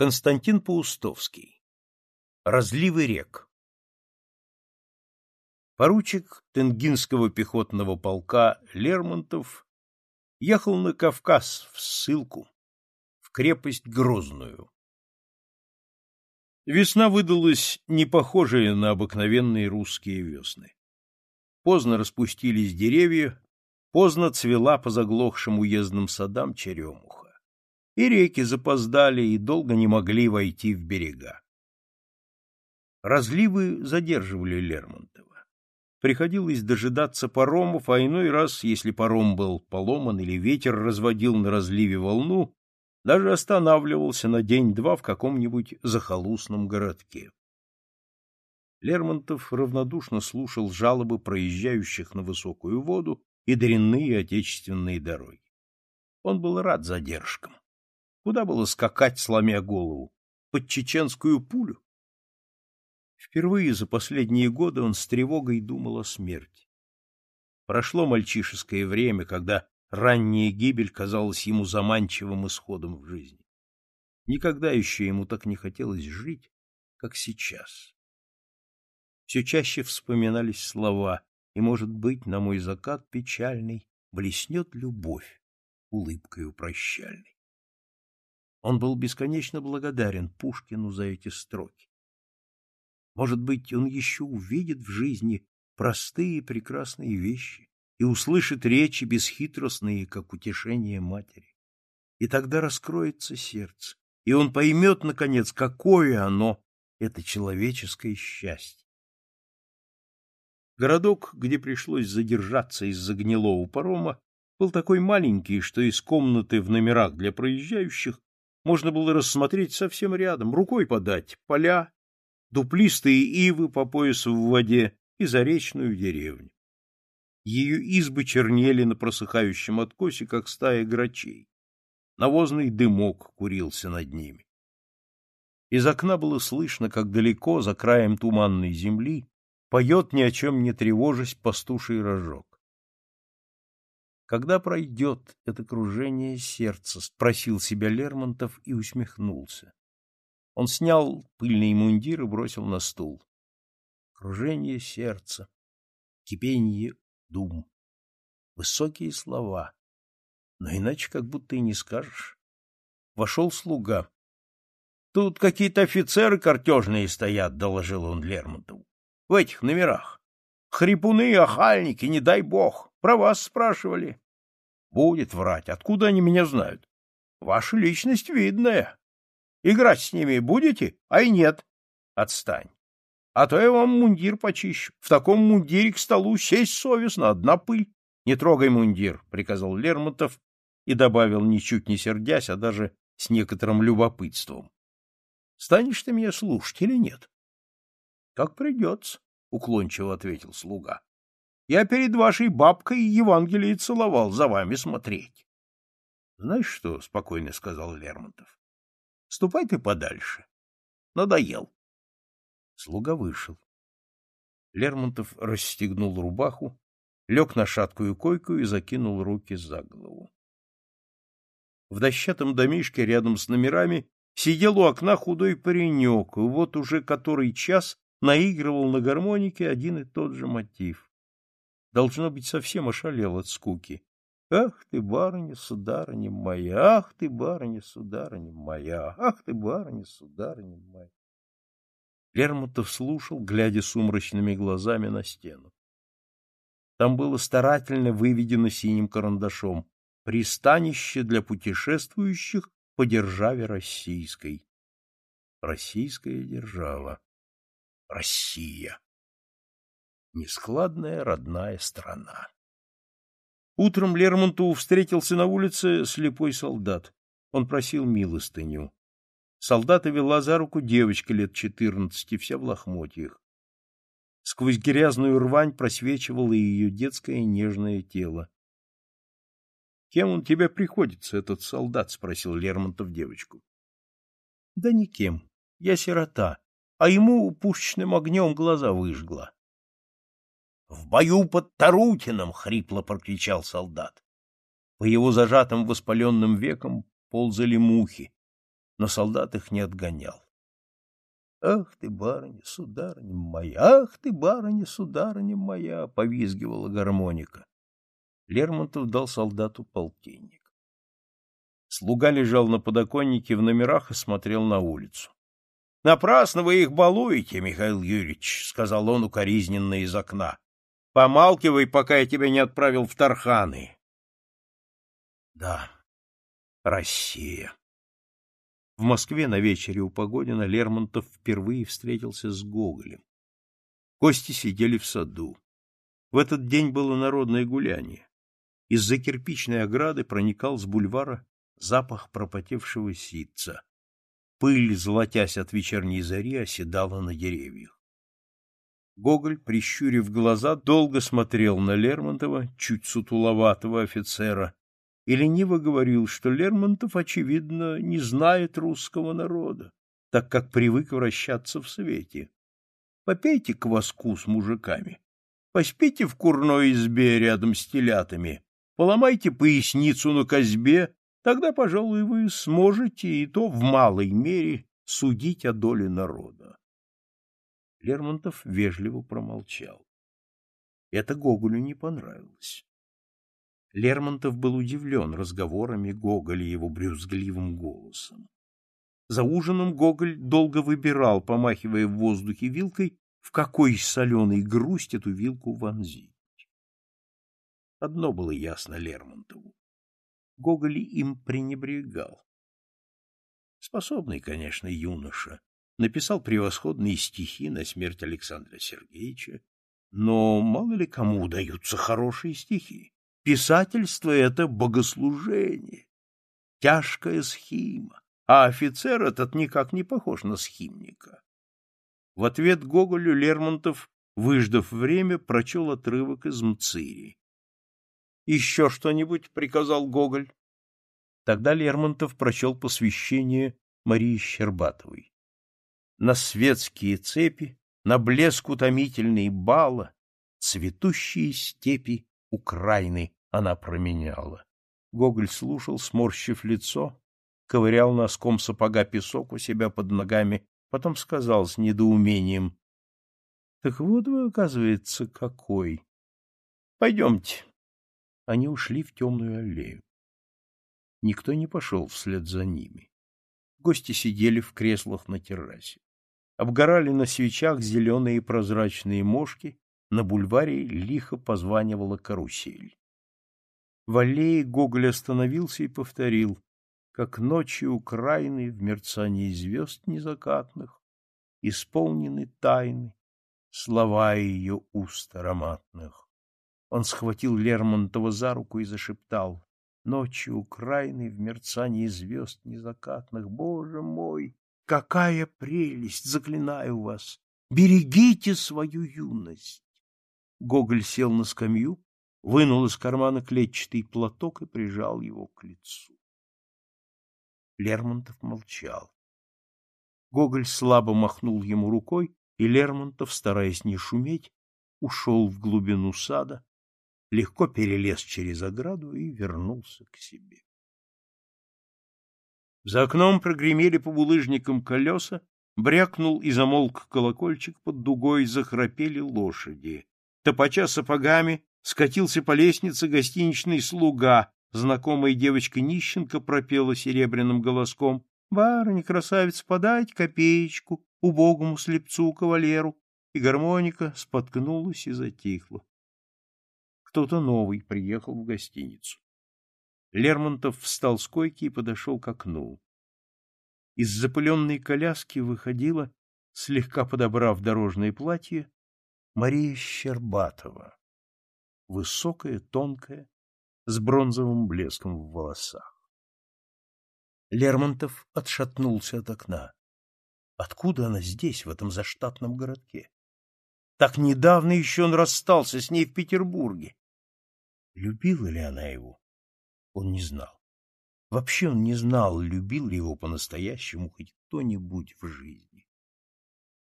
Константин Паустовский. Разливы рек. Поручик Тенгинского пехотного полка Лермонтов ехал на Кавказ в ссылку, в крепость Грозную. Весна выдалась не похожая на обыкновенные русские весны. Поздно распустились деревья, поздно цвела по заглохшим уездным садам черемух и реки запоздали и долго не могли войти в берега. Разливы задерживали Лермонтова. Приходилось дожидаться паромов, а иной раз, если паром был поломан или ветер разводил на разливе волну, даже останавливался на день-два в каком-нибудь захолустном городке. Лермонтов равнодушно слушал жалобы проезжающих на высокую воду и дрянные отечественные дороги. Он был рад задержкам. Куда было скакать, сломя голову? Под чеченскую пулю? Впервые за последние годы он с тревогой думал о смерти. Прошло мальчишеское время, когда ранняя гибель казалась ему заманчивым исходом в жизни. Никогда еще ему так не хотелось жить, как сейчас. Все чаще вспоминались слова, и, может быть, на мой закат печальный блеснет любовь улыбкой прощальной. Он был бесконечно благодарен Пушкину за эти строки. Может быть, он еще увидит в жизни простые и прекрасные вещи и услышит речи бесхитростные, как утешение матери. И тогда раскроется сердце, и он поймет, наконец, какое оно, это человеческое счастье. Городок, где пришлось задержаться из-за гнилого парома, был такой маленький, что из комнаты в номерах для проезжающих можно было рассмотреть совсем рядом, рукой подать, поля, дуплистые ивы по поясу в воде и заречную деревню. Ее избы чернели на просыхающем откосе, как стая грачей. Навозный дымок курился над ними. Из окна было слышно, как далеко, за краем туманной земли, поет, ни о чем не тревожась, пастуший рожок. Когда пройдет это кружение сердца? — спросил себя Лермонтов и усмехнулся. Он снял пыльный мундир и бросил на стул. Кружение сердца, кипение дум, высокие слова. Но иначе как будто и не скажешь. Вошел слуга. — Тут какие-то офицеры картежные стоят, — доложил он Лермонтову. — В этих номерах. Хрипуны, охальники, не дай бог. Про вас спрашивали. Будет врать. Откуда они меня знают? Ваша личность видная. Играть с ними будете? Ай, нет. Отстань. А то я вам мундир почищу. В таком мундире к столу сесть совестно, одна пыль. Не трогай мундир, — приказал Лермонтов и добавил, ничуть не сердясь, а даже с некоторым любопытством. — Станешь ты меня слушать или нет? — Как придется, — уклончиво ответил слуга. Я перед вашей бабкой Евангелие целовал, за вами смотреть. — Знаешь что, — спокойно сказал Лермонтов, — ступай ты подальше. Надоел. Слуга вышел. Лермонтов расстегнул рубаху, лег на шаткую койку и закинул руки за голову. В дощатом домишке рядом с номерами сидел у окна худой паренек, и вот уже который час наигрывал на гармонике один и тот же мотив должно быть, совсем ошалел от скуки. «Ах ты, барыня, сударыня моя! Ах ты, барыня, сударыня моя! Ах ты, барыня, сударыня моя!» Лермонтов слушал, глядя сумрачными глазами на стену. Там было старательно выведено синим карандашом «Пристанище для путешествующих по державе российской». Российская держава. Россия нескладная родная страна. Утром Лермонту встретился на улице слепой солдат. Он просил милостыню. Солдата вела за руку девочка лет четырнадцати, вся в лохмотьях. Сквозь грязную рвань просвечивало ее детское нежное тело. — Кем он тебе приходится, этот солдат? — спросил Лермонтов девочку. — Да никем. Я сирота, а ему пушечным огнем глаза выжгла. В бою под Тарутином! — хрипло прокричал солдат. По его зажатым воспаленным векам ползали мухи, но солдат их не отгонял. «Ах ты, барыня, сударыня моя! Ах ты, барыня, сударыня моя!» — повизгивала гармоника. Лермонтов дал солдату полтинник. Слуга лежал на подоконнике в номерах и смотрел на улицу. «Напрасно вы их балуете, Михаил Юрьевич!» — сказал он укоризненно из окна. Помалкивай, пока я тебя не отправил в Тарханы. Да, Россия. В Москве на вечере у Погодина Лермонтов впервые встретился с Гоголем. Кости сидели в саду. В этот день было народное гуляние. Из-за кирпичной ограды проникал с бульвара запах пропотевшего ситца. Пыль, золотясь от вечерней зари, оседала на деревьях. Гоголь, прищурив глаза, долго смотрел на Лермонтова, чуть сутуловатого офицера, и лениво говорил, что Лермонтов, очевидно, не знает русского народа, так как привык вращаться в свете. Попейте кваску с мужиками, поспите в курной избе рядом с телятами, поломайте поясницу на козьбе, тогда, пожалуй, вы сможете и то в малой мере судить о доле народа. Лермонтов вежливо промолчал. Это Гоголю не понравилось. Лермонтов был удивлен разговорами Гоголя и его брюзгливым голосом. За ужином Гоголь долго выбирал, помахивая в воздухе вилкой, в какой соленый грусть эту вилку вонзить. Одно было ясно Лермонтову. Гоголь им пренебрегал. Способный, конечно, юноша, написал превосходные стихи на смерть Александра Сергеевича, но мало ли кому удаются хорошие стихи. Писательство — это богослужение, тяжкая схима, а офицер этот никак не похож на схимника. В ответ Гоголю Лермонтов, выждав время, прочел отрывок из Мцири. «Еще что-нибудь?» — приказал Гоголь. Тогда Лермонтов прочел посвящение Марии Щербатовой на светские цепи, на блеск утомительный бала, цветущие степи Украины она променяла. Гоголь слушал, сморщив лицо, ковырял носком сапога песок у себя под ногами, потом сказал с недоумением, — Так вот вы, оказывается, какой. — Пойдемте. Они ушли в темную аллею. Никто не пошел вслед за ними. Гости сидели в креслах на террасе обгорали на свечах зеленые прозрачные мошки, на бульваре лихо позванивала карусель. В аллее Гоголь остановился и повторил, как ночи Украины в мерцании звезд незакатных исполнены тайны, слова ее уст ароматных. Он схватил Лермонтова за руку и зашептал, «Ночи Украины в мерцании звезд незакатных, Боже мой!» Какая прелесть, заклинаю вас! Берегите свою юность! Гоголь сел на скамью, вынул из кармана клетчатый платок и прижал его к лицу. Лермонтов молчал. Гоголь слабо махнул ему рукой, и Лермонтов, стараясь не шуметь, ушел в глубину сада, легко перелез через ограду и вернулся к себе. За окном прогремели по булыжникам колеса, брякнул и замолк колокольчик, под дугой захрапели лошади. Топача сапогами скатился по лестнице гостиничный слуга, знакомая девочка Нищенко пропела серебряным голоском «Барыня, красавец, подать копеечку убогому слепцу-кавалеру!» И гармоника споткнулась и затихла. Кто-то новый приехал в гостиницу. Лермонтов встал с койки и подошел к окну. Из запыленной коляски выходила, слегка подобрав дорожное платье, Мария Щербатова, высокая, тонкая, с бронзовым блеском в волосах. Лермонтов отшатнулся от окна. Откуда она здесь, в этом заштатном городке? Так недавно еще он расстался с ней в Петербурге. Любила ли она его? он не знал. Вообще он не знал, любил ли его по-настоящему хоть кто-нибудь в жизни.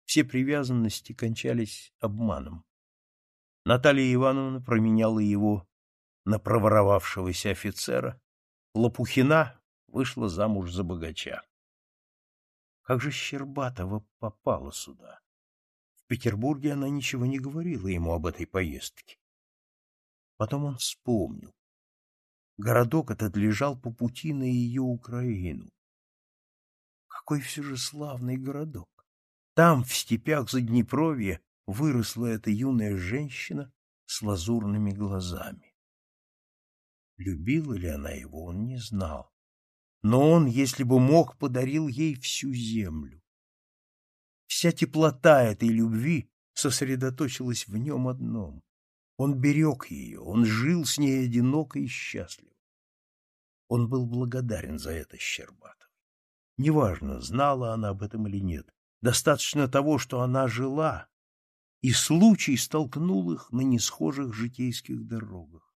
Все привязанности кончались обманом. Наталья Ивановна променяла его на проворовавшегося офицера. Лопухина вышла замуж за богача. Как же Щербатова попала сюда? В Петербурге она ничего не говорила ему об этой поездке. Потом он вспомнил. Городок этот лежал по пути на ее Украину. Какой все же славный городок! Там, в степях за Днепровье выросла эта юная женщина с лазурными глазами. Любила ли она его, он не знал. Но он, если бы мог, подарил ей всю землю. Вся теплота этой любви сосредоточилась в нем одном. Он берег ее, он жил с ней одиноко и счастливо. Он был благодарен за это Щербатовой. Неважно, знала она об этом или нет, достаточно того, что она жила, и случай столкнул их на несхожих житейских дорогах.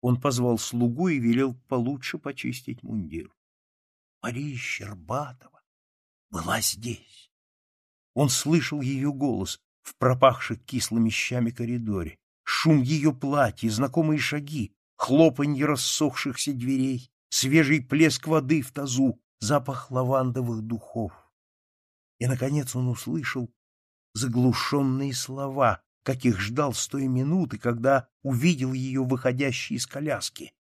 Он позвал слугу и велел получше почистить мундир. Мария Щербатова была здесь. Он слышал ее голос, в пропахших кислыми щами коридоре, шум ее платья, знакомые шаги, хлопанье рассохшихся дверей, свежий плеск воды в тазу, запах лавандовых духов. И, наконец, он услышал заглушенные слова, каких ждал с той минуты, когда увидел ее выходящей из коляски.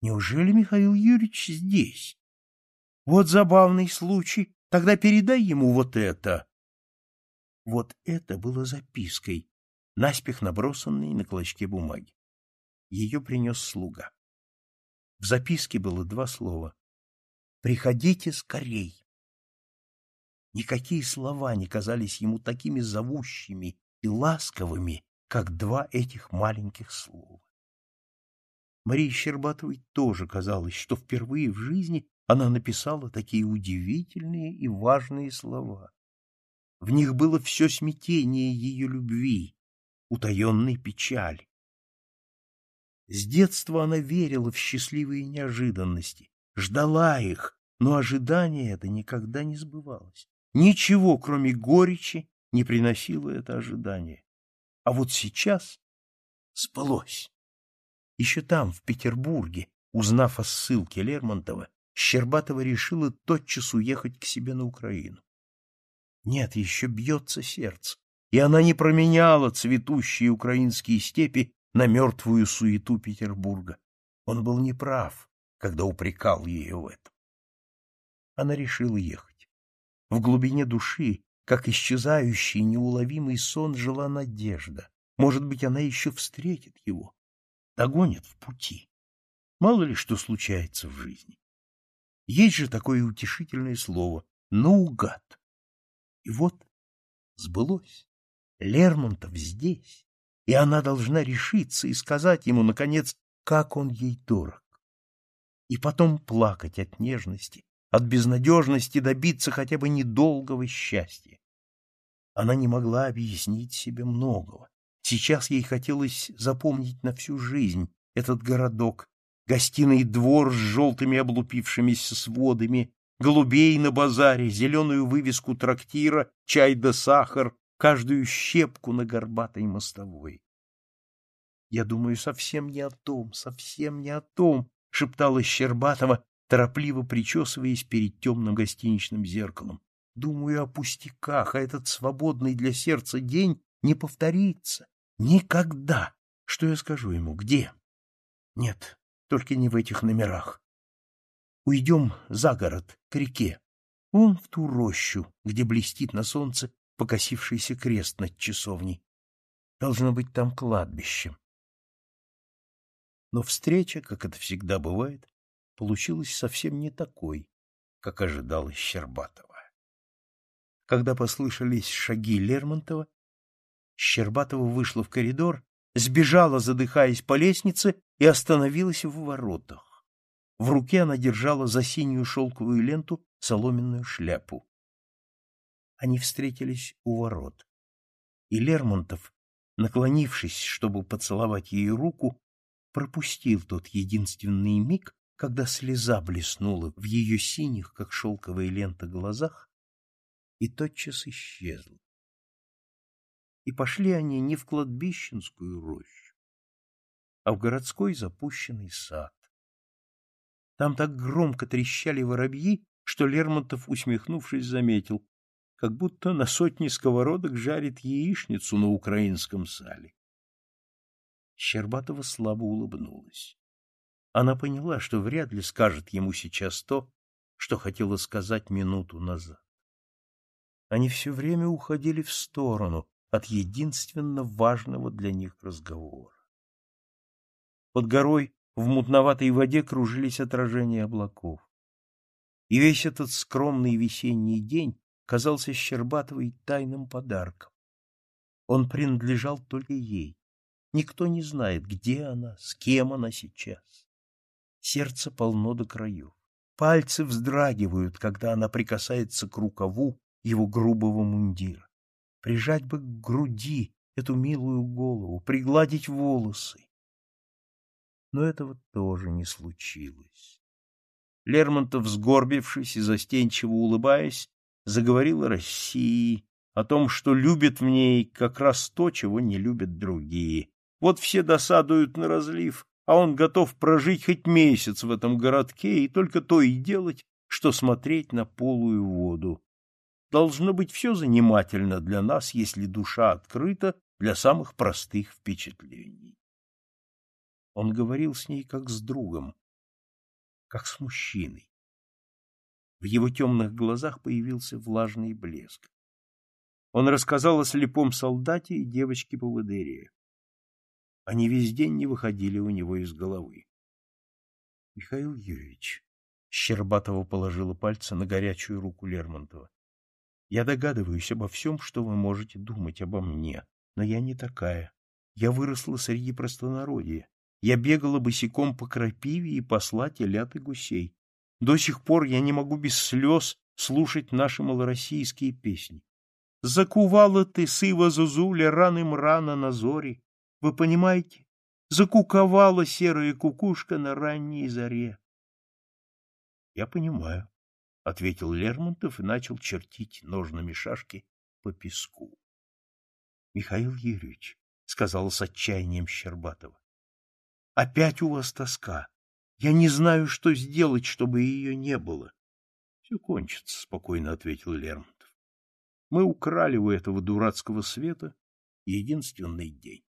Неужели Михаил Юрьевич здесь? Вот забавный случай, тогда передай ему вот это. Вот это было запиской, наспех набросанной на клочке бумаги. Ее принес слуга. В записке было два слова. «Приходите скорей!» Никакие слова не казались ему такими зовущими и ласковыми, как два этих маленьких слова. Марии Щербатовой тоже казалось, что впервые в жизни она написала такие удивительные и важные слова. В них было все смятение ее любви, утаенной печаль. С детства она верила в счастливые неожиданности, ждала их, но ожидание это никогда не сбывалось. Ничего, кроме горечи, не приносило это ожидание. А вот сейчас сбылось. Еще там, в Петербурге, узнав о ссылке Лермонтова, Щербатова решила тотчас уехать к себе на Украину. Нет, еще бьется сердце, и она не променяла цветущие украинские степи на мертвую суету Петербурга. Он был неправ, когда упрекал ее в этом. Она решила ехать. В глубине души, как исчезающий неуловимый сон, жила надежда. Может быть, она еще встретит его, догонит в пути. Мало ли что случается в жизни. Есть же такое утешительное слово «наугад». И вот сбылось. Лермонтов здесь, и она должна решиться и сказать ему, наконец, как он ей дорог. И потом плакать от нежности, от безнадежности добиться хотя бы недолгого счастья. Она не могла объяснить себе многого. Сейчас ей хотелось запомнить на всю жизнь этот городок, гостиный двор с желтыми облупившимися сводами, голубей на базаре, зеленую вывеску трактира, чай да сахар, каждую щепку на горбатой мостовой. Я думаю совсем не о том, совсем не о том, шептала Щербатова, торопливо причесываясь перед темным гостиничным зеркалом. Думаю о пустяках, а этот свободный для сердца день не повторится. Никогда. Что я скажу ему? Где? Нет, только не в этих номерах. Уйдем за город, к реке, вон в ту рощу, где блестит на солнце покосившийся крест над часовней. Должно быть там кладбище. Но встреча, как это всегда бывает, получилась совсем не такой, как ожидала Щербатова. Когда послышались шаги Лермонтова, Щербатова вышла в коридор, сбежала, задыхаясь по лестнице, и остановилась в воротах. В руке она держала за синюю шелковую ленту соломенную шляпу. Они встретились у ворот. И Лермонтов, наклонившись, чтобы поцеловать ей руку, пропустил тот единственный миг, когда слеза блеснула в ее синих, как шелковая лента, глазах, и тотчас исчезла. И пошли они не в кладбищенскую рощу, а в городской запущенный сад. Там так громко трещали воробьи, что Лермонтов, усмехнувшись, заметил, как будто на сотни сковородок жарит яичницу на украинском сале. Щербатова слабо улыбнулась. Она поняла, что вряд ли скажет ему сейчас то, что хотела сказать минуту назад. Они все время уходили в сторону от единственно важного для них разговора. Под горой в мутноватой воде кружились отражения облаков. И весь этот скромный весенний день казался Щербатовой тайным подарком. Он принадлежал только ей. Никто не знает, где она, с кем она сейчас. Сердце полно до краев. Пальцы вздрагивают, когда она прикасается к рукаву его грубого мундира. Прижать бы к груди эту милую голову, пригладить волосы но этого тоже не случилось. Лермонтов, сгорбившись и застенчиво улыбаясь, заговорил о России, о том, что любит в ней как раз то, чего не любят другие. Вот все досадуют на разлив, а он готов прожить хоть месяц в этом городке и только то и делать, что смотреть на полую воду. Должно быть все занимательно для нас, если душа открыта для самых простых впечатлений. Он говорил с ней как с другом, как с мужчиной. В его темных глазах появился влажный блеск. Он рассказал о слепом солдате и девочке-поводыре. Они весь день не выходили у него из головы. — Михаил Юрьевич, — Щербатова положила пальцы на горячую руку Лермонтова, — я догадываюсь обо всем, что вы можете думать обо мне, но я не такая. Я выросла среди простонародья. Я бегала босиком по крапиве и посла телят и гусей. До сих пор я не могу без слез слушать наши малороссийские песни. Закувала ты, сыва Зузуля, раны мрана на зоре. Вы понимаете? Закуковала серая кукушка на ранней заре. — Я понимаю, — ответил Лермонтов и начал чертить ножными шашки по песку. — Михаил Юрьевич, — сказала с отчаянием Щербатова, Опять у вас тоска. Я не знаю, что сделать, чтобы ее не было. — Все кончится, — спокойно ответил Лермонтов. — Мы украли у этого дурацкого света единственный день.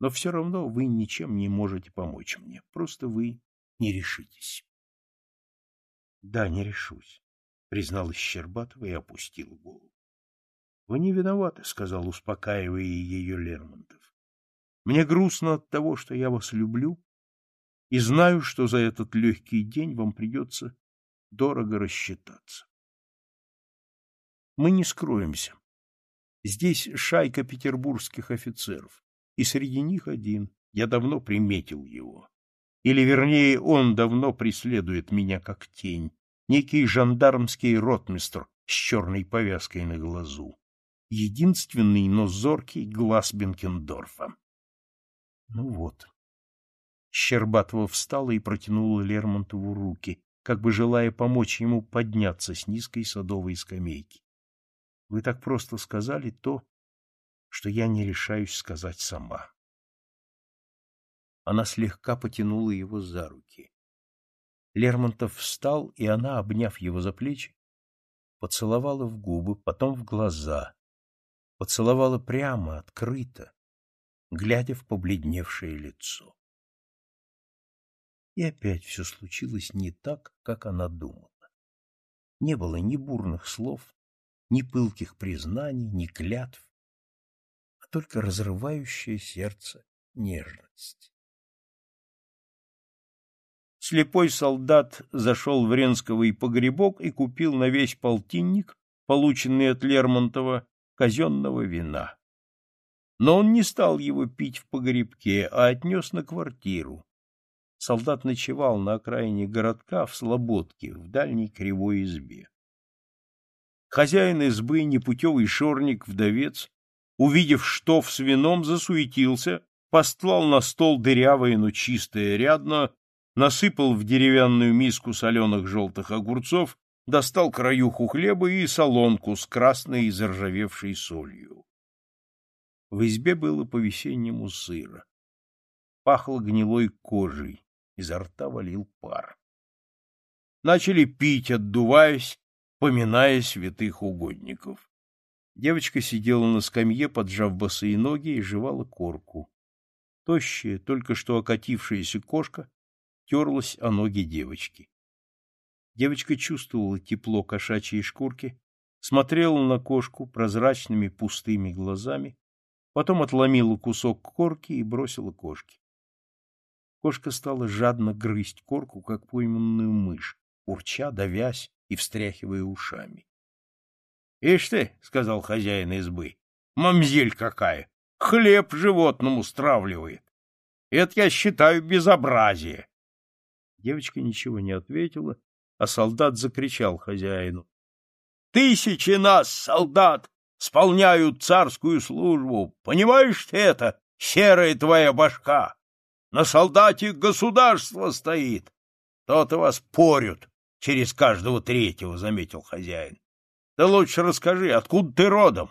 Но все равно вы ничем не можете помочь мне. Просто вы не решитесь. — Да, не решусь, — призналась Щербатова и опустила голову. — Вы не виноваты, — сказал, успокаивая ее Лермонтов. Мне грустно от того, что я вас люблю и знаю, что за этот легкий день вам придется дорого рассчитаться. Мы не скроемся. Здесь шайка петербургских офицеров, и среди них один. Я давно приметил его. Или, вернее, он давно преследует меня как тень. Некий жандармский ротмистр с черной повязкой на глазу. Единственный, но зоркий глаз Бенкендорфа. Ну вот. Щербатова встала и протянула Лермонтову руки, как бы желая помочь ему подняться с низкой садовой скамейки. Вы так просто сказали то, что я не решаюсь сказать сама. Она слегка потянула его за руки. Лермонтов встал, и она, обняв его за плечи, поцеловала в губы, потом в глаза, поцеловала прямо, открыто, глядя в побледневшее лицо. И опять все случилось не так, как она думала. Не было ни бурных слов, ни пылких признаний, ни клятв, а только разрывающее сердце нежность. Слепой солдат зашел в Ренского и погребок и купил на весь полтинник, полученный от Лермонтова, казенного вина но он не стал его пить в погребке, а отнес на квартиру. Солдат ночевал на окраине городка в Слободке, в дальней кривой избе. Хозяин избы, непутевый шорник, вдовец, увидев что с свином засуетился, постлал на стол дырявое, но чистое рядно, насыпал в деревянную миску соленых желтых огурцов, достал краюху хлеба и солонку с красной и заржавевшей солью. В избе было по-весеннему сыро. Пахло гнилой кожей, изо рта валил пар. Начали пить, отдуваясь, поминая святых угодников. Девочка сидела на скамье, поджав босые ноги, и жевала корку. Тощая, только что окатившаяся кошка терлась о ноги девочки. Девочка чувствовала тепло кошачьей шкурки, смотрела на кошку прозрачными пустыми глазами потом отломила кусок корки и бросила кошке. Кошка стала жадно грызть корку, как пойманную мышь, урча, давясь и встряхивая ушами. — Ишь ты, — сказал хозяин избы, — мамзель какая! Хлеб животному стравливает! Это я считаю безобразие! Девочка ничего не ответила, а солдат закричал хозяину. — Тысячи нас, солдат! сполняют царскую службу. Понимаешь ты это, серая твоя башка? На солдате государство стоит. То-то вас порют через каждого третьего, — заметил хозяин. Да лучше расскажи, откуда ты родом?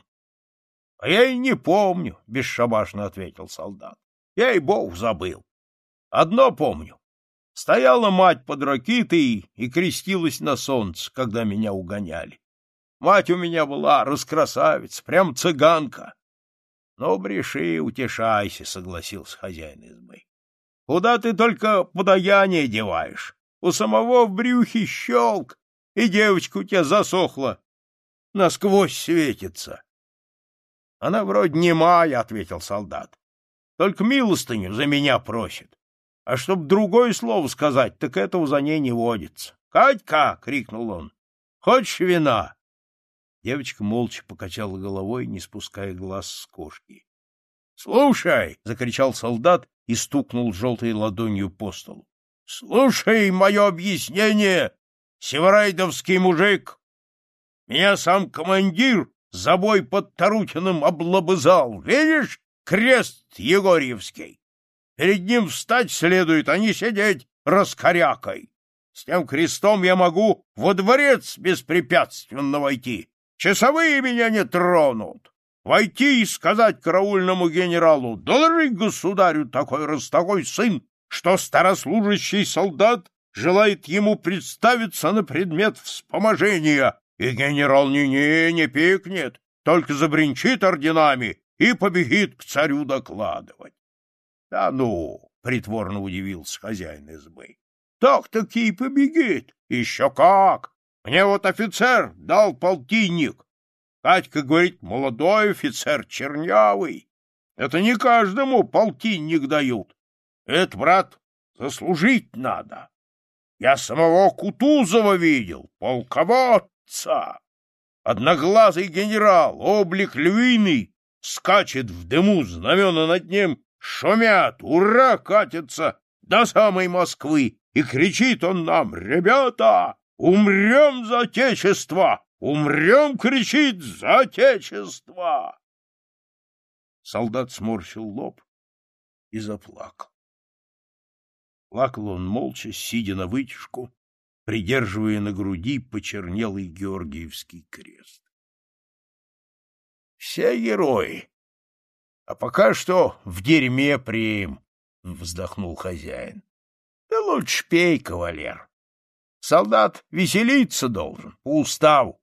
— А я и не помню, — бесшабашно ответил солдат. — Я и бог забыл. Одно помню. Стояла мать под ракитой и крестилась на солнце, когда меня угоняли. Мать у меня была раскрасавица, прям цыганка. — Ну, бреши, утешайся, — согласился хозяин избы. — Куда ты только подаяние деваешь? У самого в брюхе щелк, и девочка у тебя засохла, насквозь светится. — Она вроде немая, — ответил солдат. — Только милостыню за меня просит. А чтоб другое слово сказать, так этого за ней не водится. «Катька — Катька! — крикнул он. — Хочешь вина? Девочка молча покачала головой, не спуская глаз с кошки. «Слушай!» — закричал солдат и стукнул желтой ладонью по столу. «Слушай мое объяснение, северайдовский мужик! Меня сам командир за бой под Тарутиным облобызал, видишь? Крест Егорьевский! Перед ним встать следует, а не сидеть раскорякой! С тем крестом я могу во дворец беспрепятственно войти!» часовые меня не тронут. Войти и сказать караульному генералу, дорогой государю такой раз такой сын, что старослужащий солдат желает ему представиться на предмет вспоможения, и генерал не-не не пикнет, только забринчит орденами и побегит к царю докладывать. — Да ну! — притворно удивился хозяин избы. — Так-таки и побегит. Еще как! Мне вот офицер дал полтинник. Катька говорит, молодой офицер, чернявый. Это не каждому полтинник дают. Это, брат, заслужить надо. Я самого Кутузова видел, полководца. Одноглазый генерал, облик львиный, скачет в дыму, знамена над ним шумят, ура, катится до самой Москвы. И кричит он нам, ребята, Умрем за отечество, умрем خرشید за отечество. Солдат مورش лоб и заплакал. Плакал он молча, сидя на вытяжку, придерживая на груди почернелый Георгиевский крест. Все герои. А пока что в дерьме приим, — вздохнул хозяин. — Да лучше пей, кавалер. Солдат веселиться должен, по уставу.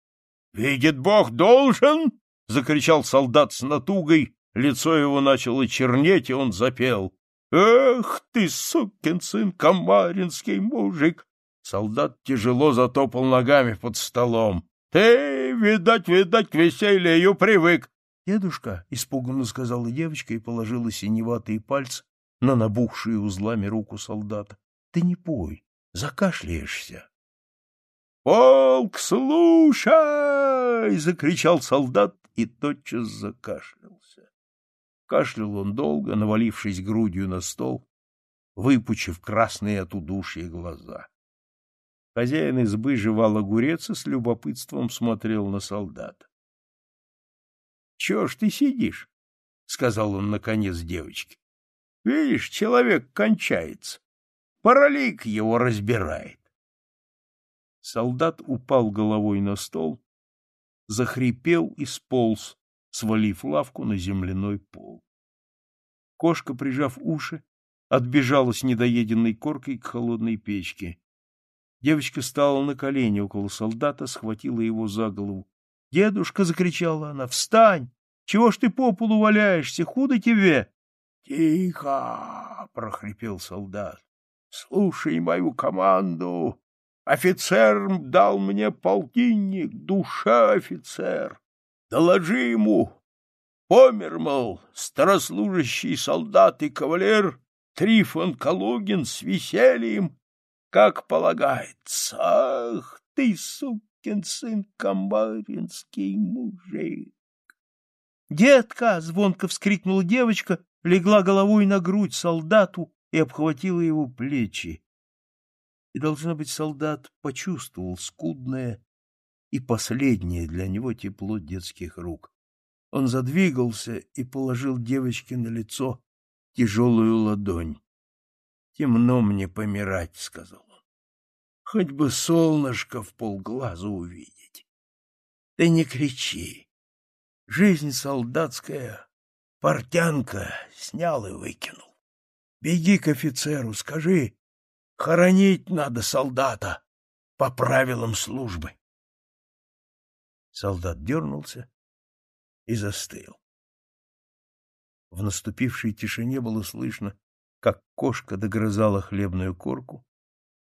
— Видит Бог, должен! — закричал солдат с натугой, лицо его начало чернеть, и он запел. — Эх ты, сукин сын, комаринский мужик! Солдат тяжело затопал ногами под столом. — Ты, видать, видать, к веселью привык! — Дедушка, — испуганно сказала девочка и положила синеватые пальцы на набухшие узлами руку солдата. — Ты не пой закашляешься. «Полк, слушай!» — закричал солдат и тотчас закашлялся. Кашлял он долго, навалившись грудью на стол, выпучив красные от удушья глаза. Хозяин избы жевал огурец и с любопытством смотрел на солдата. — Чего ж ты сидишь? — сказал он, наконец, девочке. — Видишь, человек кончается. Паралик его разбирает. Солдат упал головой на стол, захрипел и сполз, свалив лавку на земляной пол. Кошка, прижав уши, отбежала с недоеденной коркой к холодной печке. Девочка стала на колени около солдата, схватила его за голову. «Дедушка!» — закричала она. «Встань! Чего ж ты по полу валяешься? Худо тебе!» «Тихо!» — прохрипел солдат. Слушай мою команду. Офицер дал мне полтинник, душа офицер. Доложи ему. Помер, мол, старослужащий солдат и кавалер Трифон Калугин с весельем, как полагается. Ах ты, сукин сын, комаринский мужик! «Детка!» — звонко вскрикнула девочка, легла головой на грудь солдату и обхватила его плечи. И, должно быть, солдат почувствовал скудное и последнее для него тепло детских рук. Он задвигался и положил девочке на лицо тяжелую ладонь. «Темно мне помирать», — сказал он. «Хоть бы солнышко в полглаза увидеть. Ты не кричи. Жизнь солдатская, портянка, снял и выкинул. Беги к офицеру, скажи, хоронить надо солдата по правилам службы. Солдат дернулся и застыл. В наступившей тишине было слышно, как кошка догрызала хлебную корку,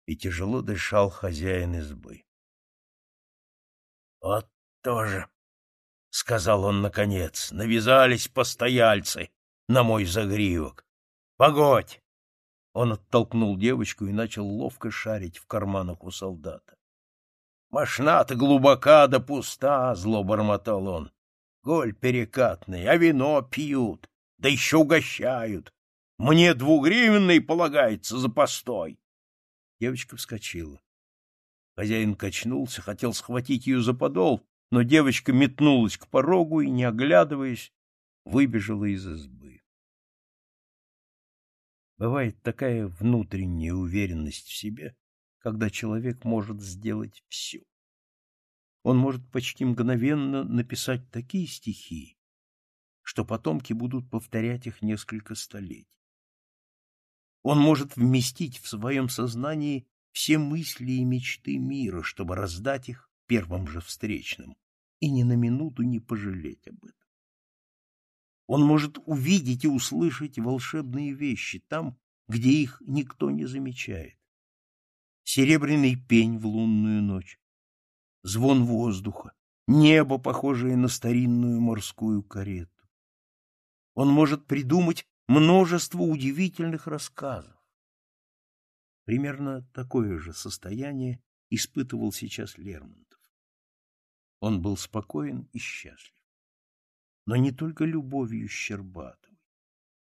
и тяжело дышал хозяин избы. — Вот тоже, — сказал он наконец, — навязались постояльцы на мой загривок. Погодь! Он оттолкнул девочку и начал ловко шарить в карманах у солдата. Машна-то глубока да пуста, — зло бормотал он. Голь перекатный, а вино пьют, да еще угощают. Мне двугривенный полагается за постой. Девочка вскочила. Хозяин качнулся, хотел схватить ее за подол, но девочка метнулась к порогу и, не оглядываясь, выбежала из избы. Бывает такая внутренняя уверенность в себе, когда человек может сделать все. Он может почти мгновенно написать такие стихи, что потомки будут повторять их несколько столетий. Он может вместить в своем сознании все мысли и мечты мира, чтобы раздать их первым же встречным, и ни на минуту не пожалеть об этом. Он может увидеть и услышать волшебные вещи там, где их никто не замечает. Серебряный пень в лунную ночь, звон воздуха, небо, похожее на старинную морскую карету. Он может придумать множество удивительных рассказов. Примерно такое же состояние испытывал сейчас Лермонтов. Он был спокоен и счастлив но не только любовью Щербатовой.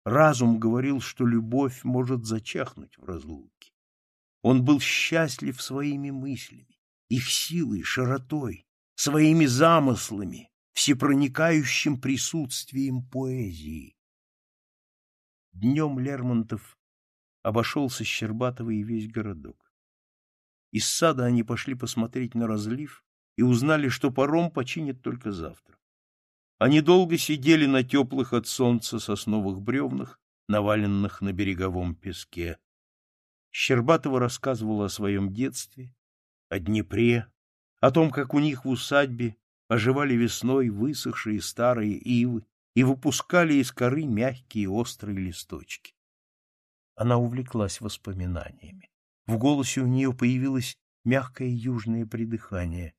Разум говорил, что любовь может зачахнуть в разлуке. Он был счастлив своими мыслями, их силой, широтой, своими замыслами, всепроникающим присутствием поэзии. Днем Лермонтов обошелся Щербатовой весь городок. Из сада они пошли посмотреть на разлив и узнали, что паром починят только завтра. Они долго сидели на теплых от солнца сосновых бревнах, наваленных на береговом песке. Щербатова рассказывала о своем детстве, о Днепре, о том, как у них в усадьбе оживали весной высохшие старые ивы и выпускали из коры мягкие острые листочки. Она увлеклась воспоминаниями. В голосе у нее появилось мягкое южное придыхание.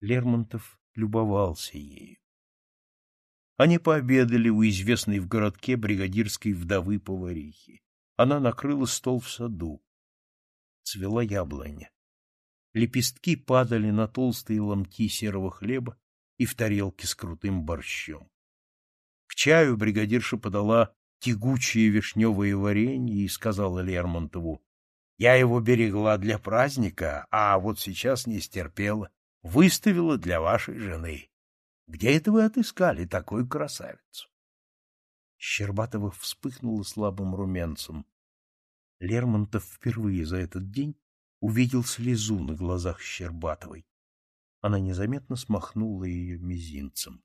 Лермонтов любовался ею. Они пообедали у известной в городке бригадирской вдовы-поварихи. Она накрыла стол в саду. Цвела яблоня. Лепестки падали на толстые ломти серого хлеба и в тарелки с крутым борщом. К чаю бригадирша подала тягучие вишневые варенье и сказала Лермонтову, «Я его берегла для праздника, а вот сейчас не стерпела, выставила для вашей жены. Где это вы отыскали такую красавицу? Щербатова вспыхнула слабым румянцем. Лермонтов впервые за этот день увидел слезу на глазах Щербатовой. Она незаметно смахнула ее мизинцем.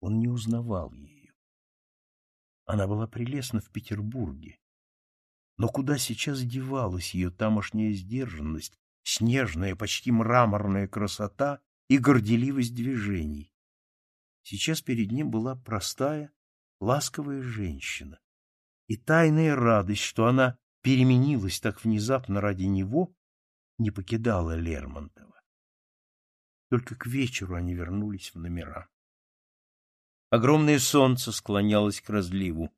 Он не узнавал ее. Она была прелестна в Петербурге. Но куда сейчас девалась ее тамошняя сдержанность, снежная, почти мраморная красота и горделивость движений. Сейчас перед ним была простая, ласковая женщина. И тайная радость, что она переменилась так внезапно ради него, не покидала Лермонтова. Только к вечеру они вернулись в номера. Огромное солнце склонялось к разливу.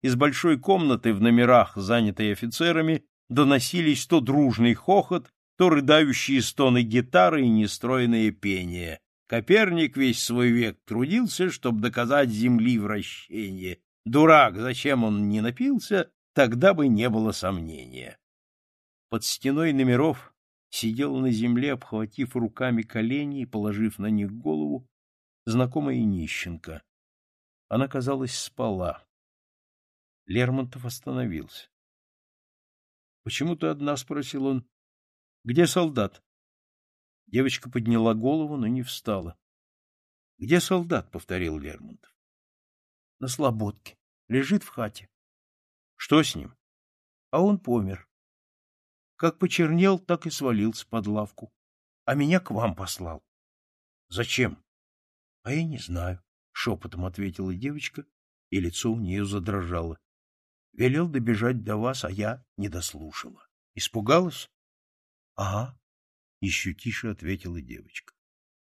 Из большой комнаты в номерах, занятой офицерами, доносились то дружный хохот, то рыдающие стоны гитары и нестроенное пение. Коперник весь свой век трудился, чтобы доказать земли вращение. Дурак, зачем он не напился, тогда бы не было сомнения. Под стеной номеров сидел на земле, обхватив руками колени и положив на них голову, знакомая нищенка. Она, казалось, спала. Лермонтов остановился. — Почему ты одна? — спросил он. Где солдат? Девочка подняла голову, но не встала. — Где солдат? — повторил Лермонтов. — На слободке. Лежит в хате. — Что с ним? — А он помер. Как почернел, так и свалился под лавку. А меня к вам послал. — Зачем? — А я не знаю, — шепотом ответила девочка, и лицо у нее задрожало. Велел добежать до вас, а я не дослушала. Испугалась? — А, — еще тише ответила девочка.